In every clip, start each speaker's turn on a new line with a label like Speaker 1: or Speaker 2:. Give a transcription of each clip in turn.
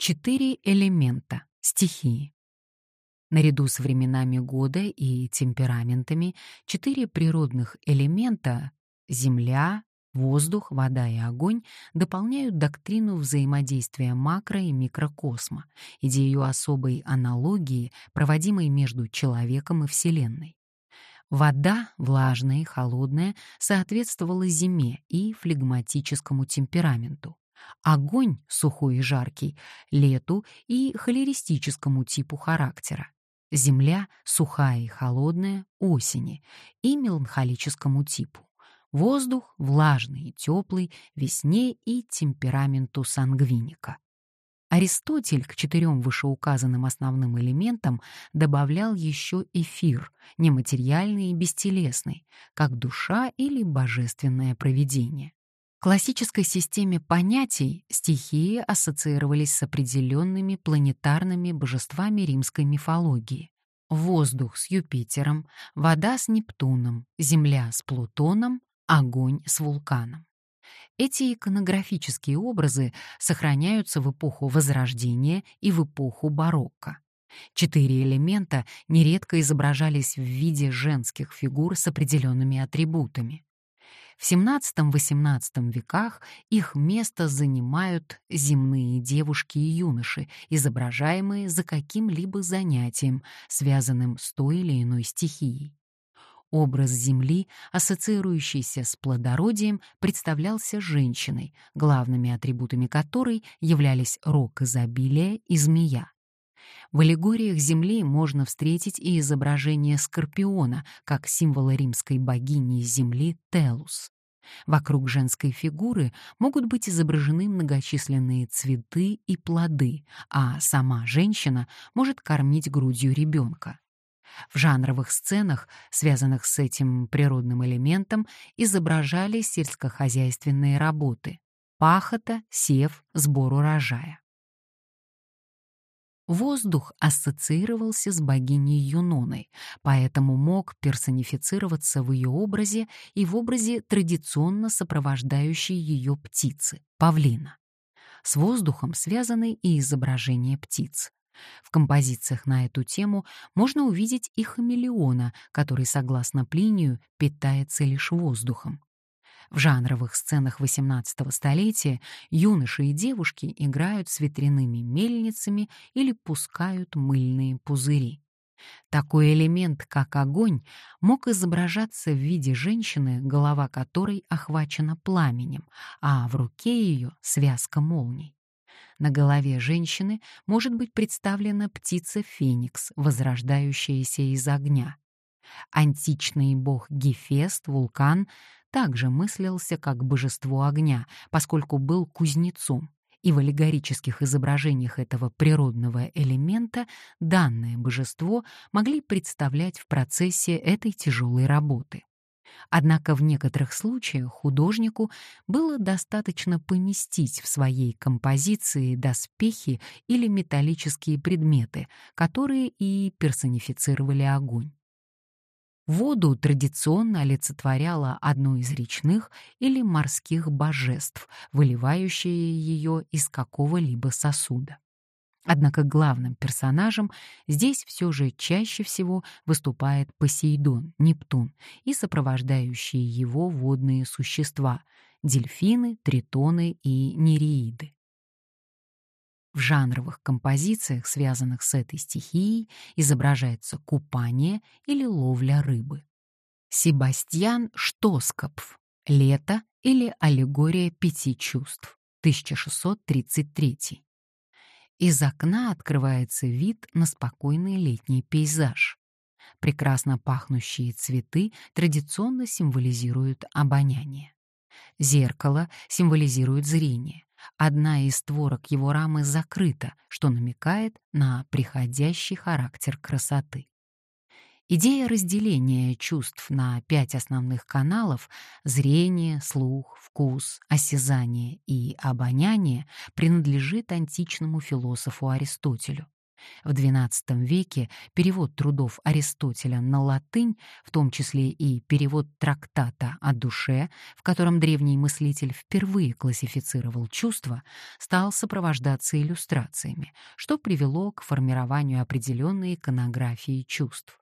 Speaker 1: Четыре элемента, стихии. Наряду с временами года и темпераментами четыре природных элемента — земля, воздух, вода и огонь — дополняют доктрину взаимодействия макро- и микрокосма, идею особой аналогии, проводимой между человеком и Вселенной. Вода, влажная и холодная, соответствовала зиме и флегматическому темпераменту. Огонь, сухой и жаркий, лету и холеристическому типу характера. Земля, сухая и холодная, осени и меланхолическому типу. Воздух, влажный и теплый, весне и темпераменту сангвиника. Аристотель к четырем вышеуказанным основным элементам добавлял еще эфир, нематериальный и бестелесный, как душа или божественное провидение. Классической системе понятий стихии ассоциировались с определенными планетарными божествами римской мифологии. Воздух с Юпитером, вода с Нептуном, земля с Плутоном, огонь с вулканом. Эти иконографические образы сохраняются в эпоху Возрождения и в эпоху барокко. Четыре элемента нередко изображались в виде женских фигур с определенными атрибутами. В XVII-XVIII веках их место занимают земные девушки и юноши, изображаемые за каким-либо занятием, связанным с той или иной стихией. Образ Земли, ассоциирующийся с плодородием, представлялся женщиной, главными атрибутами которой являлись рог изобилия и змея. В аллегориях Земли можно встретить и изображение Скорпиона, как символа римской богини Земли Телус. Вокруг женской фигуры могут быть изображены многочисленные цветы и плоды, а сама женщина может кормить грудью ребенка. В жанровых сценах, связанных с этим природным элементом, изображали сельскохозяйственные работы — пахота, сев, сбор урожая. Воздух ассоциировался с богиней Юноной, поэтому мог персонифицироваться в ее образе и в образе традиционно сопровождающей ее птицы — павлина. С воздухом связаны и изображения птиц. В композициях на эту тему можно увидеть и хамелеона, который, согласно Плинию, питается лишь воздухом. В жанровых сценах XVIII столетия юноши и девушки играют с ветряными мельницами или пускают мыльные пузыри. Такой элемент, как огонь, мог изображаться в виде женщины, голова которой охвачена пламенем, а в руке ее связка молний. На голове женщины может быть представлена птица Феникс, возрождающаяся из огня. Античный бог Гефест, вулкан, также мыслился как божество огня, поскольку был кузнецом, и в аллегорических изображениях этого природного элемента данное божество могли представлять в процессе этой тяжелой работы. Однако в некоторых случаях художнику было достаточно поместить в своей композиции доспехи или металлические предметы, которые и персонифицировали огонь. Воду традиционно олицетворяла одно из речных или морских божеств, выливающее ее из какого-либо сосуда. Однако главным персонажем здесь все же чаще всего выступает Посейдон, Нептун и сопровождающие его водные существа — дельфины, тритоны и нереиды. В жанровых композициях, связанных с этой стихией, изображается купание или ловля рыбы. Себастьян Штоскопф «Лето» или «Аллегория пяти чувств» 1633. Из окна открывается вид на спокойный летний пейзаж. Прекрасно пахнущие цветы традиционно символизируют обоняние. Зеркало символизирует зрение. Одна из створок его рамы закрыта, что намекает на приходящий характер красоты. Идея разделения чувств на пять основных каналов — зрение, слух, вкус, осязание и обоняние — принадлежит античному философу Аристотелю. В XII веке перевод трудов Аристотеля на латынь, в том числе и перевод трактата о душе, в котором древний мыслитель впервые классифицировал чувства, стал сопровождаться иллюстрациями, что привело к формированию определенной иконографии чувств.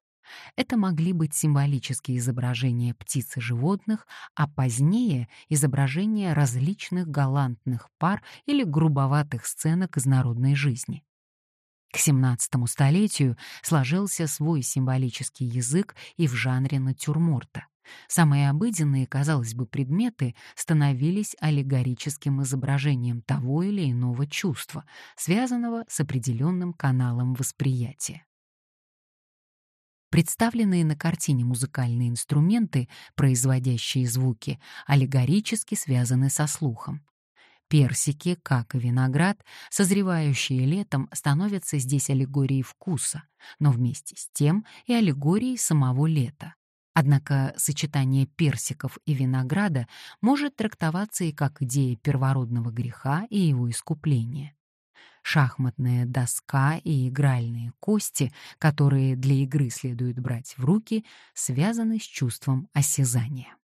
Speaker 1: Это могли быть символические изображения птиц и животных, а позднее — изображения различных галантных пар или грубоватых сценок из народной жизни. К XVII столетию сложился свой символический язык и в жанре натюрморта. Самые обыденные, казалось бы, предметы становились аллегорическим изображением того или иного чувства, связанного с определенным каналом восприятия. Представленные на картине музыкальные инструменты, производящие звуки, аллегорически связаны со слухом. Персики, как и виноград, созревающие летом, становятся здесь аллегорией вкуса, но вместе с тем и аллегорией самого лета. Однако сочетание персиков и винограда может трактоваться и как идея первородного греха и его искупления. Шахматная доска и игральные кости, которые для игры следует брать в руки, связаны с чувством осязания.